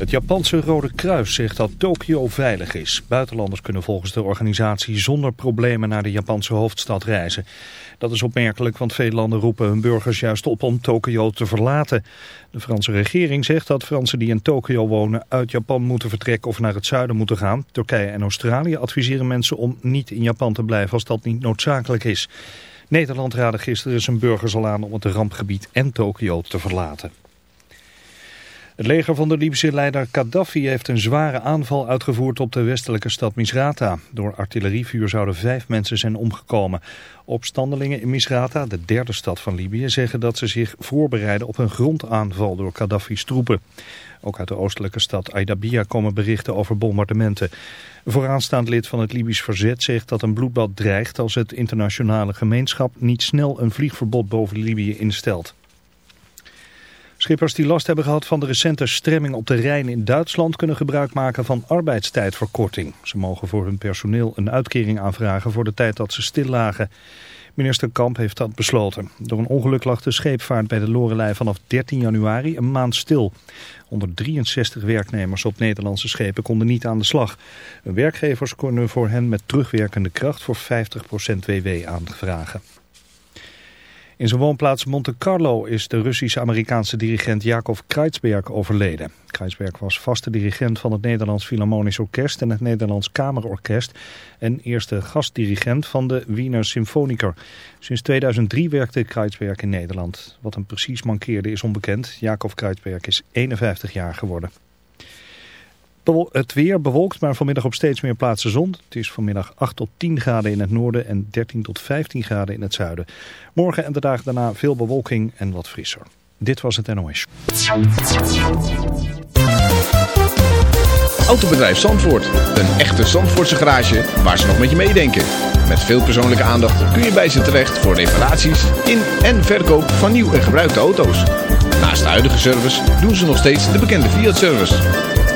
Het Japanse Rode Kruis zegt dat Tokio veilig is. Buitenlanders kunnen volgens de organisatie zonder problemen naar de Japanse hoofdstad reizen. Dat is opmerkelijk, want veel landen roepen hun burgers juist op om Tokio te verlaten. De Franse regering zegt dat Fransen die in Tokio wonen uit Japan moeten vertrekken of naar het zuiden moeten gaan. Turkije en Australië adviseren mensen om niet in Japan te blijven als dat niet noodzakelijk is. Nederland raadde gisteren zijn burgers al aan om het rampgebied en Tokio te verlaten. Het leger van de Libische leider Gaddafi heeft een zware aanval uitgevoerd op de westelijke stad Misrata. Door artillerievuur zouden vijf mensen zijn omgekomen. Opstandelingen in Misrata, de derde stad van Libië, zeggen dat ze zich voorbereiden op een grondaanval door Gaddafi's troepen. Ook uit de oostelijke stad Aidabia komen berichten over bombardementen. Een vooraanstaand lid van het Libisch verzet zegt dat een bloedbad dreigt als het internationale gemeenschap niet snel een vliegverbod boven Libië instelt. Schippers die last hebben gehad van de recente stremming op de Rijn in Duitsland kunnen gebruik maken van arbeidstijdverkorting. Ze mogen voor hun personeel een uitkering aanvragen voor de tijd dat ze stil lagen. Minister Kamp heeft dat besloten. Door een ongeluk lag de scheepvaart bij de Lorelei vanaf 13 januari een maand stil. 163 werknemers op Nederlandse schepen konden niet aan de slag. Werkgevers konden voor hen met terugwerkende kracht voor 50% WW aanvragen. In zijn woonplaats Monte Carlo is de Russisch-Amerikaanse dirigent Jakov Kreutzberg overleden. Kreutzberg was vaste dirigent van het Nederlands Philharmonisch Orkest en het Nederlands Kamerorkest en eerste gastdirigent van de Wiener Symfoniker. Sinds 2003 werkte Kreutzberg in Nederland. Wat hem precies mankeerde is onbekend. Jakov Kreutzberg is 51 jaar geworden. Het weer bewolkt, maar vanmiddag op steeds meer plaatsen zon. Het is vanmiddag 8 tot 10 graden in het noorden en 13 tot 15 graden in het zuiden. Morgen en de dagen daarna veel bewolking en wat frisser. Dit was het NOS. Autobedrijf Zandvoort. Een echte Zandvoortse garage waar ze nog met je meedenken. Met veel persoonlijke aandacht kun je bij ze terecht voor reparaties in en verkoop van nieuw en gebruikte auto's. Naast de huidige service doen ze nog steeds de bekende Fiat-service.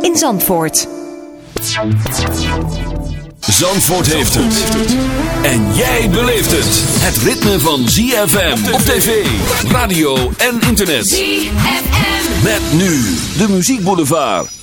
in Zandvoort. Zandvoort heeft het. En jij beleeft het. Het ritme van ZFM op tv, radio en internet. ZFM. Met nu de muziekboulevard.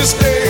You stay?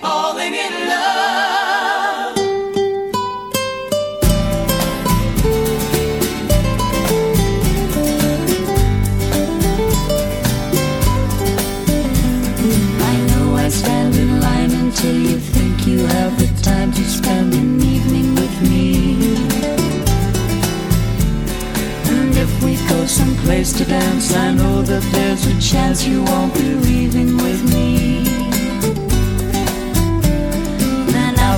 falling in love. I know I stand in line until you think you have the time to spend an evening with me. And if we go someplace to dance, I know that there's a chance you won't be leaving with me.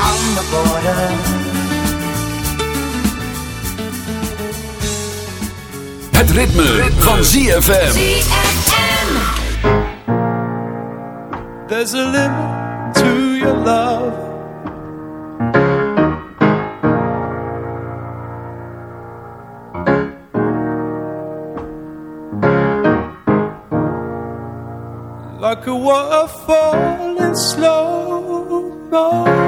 on the border. Het ritme, ritme. van ZFM. ZFM. There's a limit to your love. Like a waterfall in slow motion.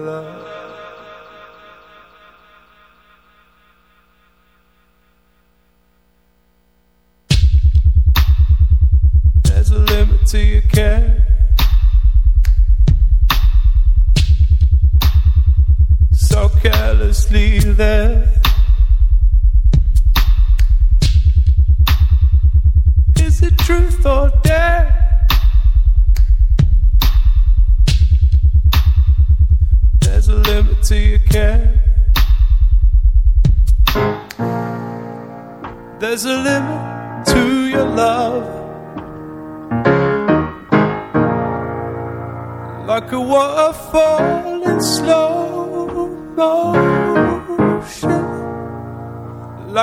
sleep there.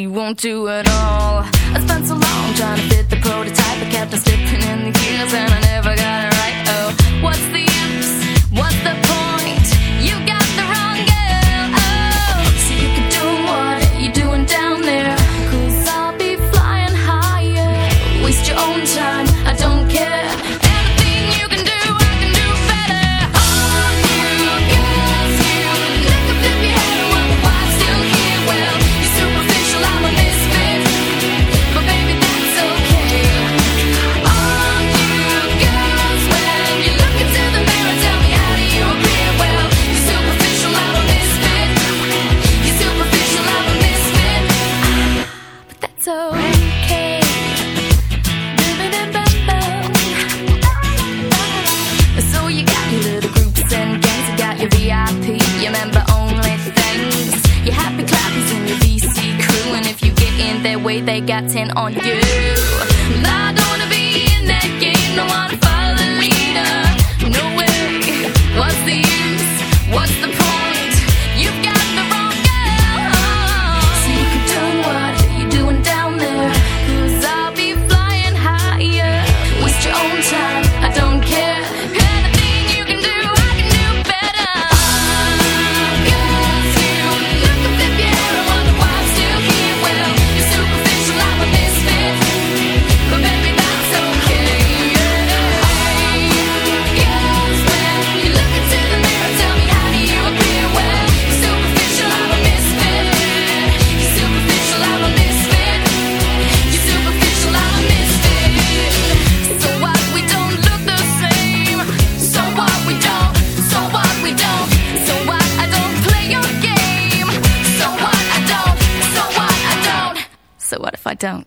we won't do it they got 10 on you. don't.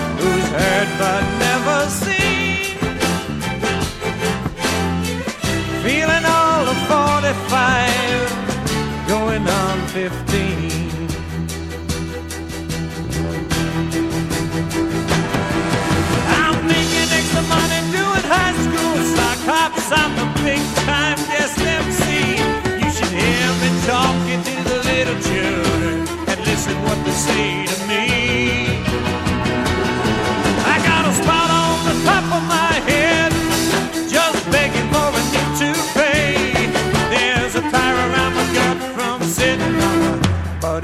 heard but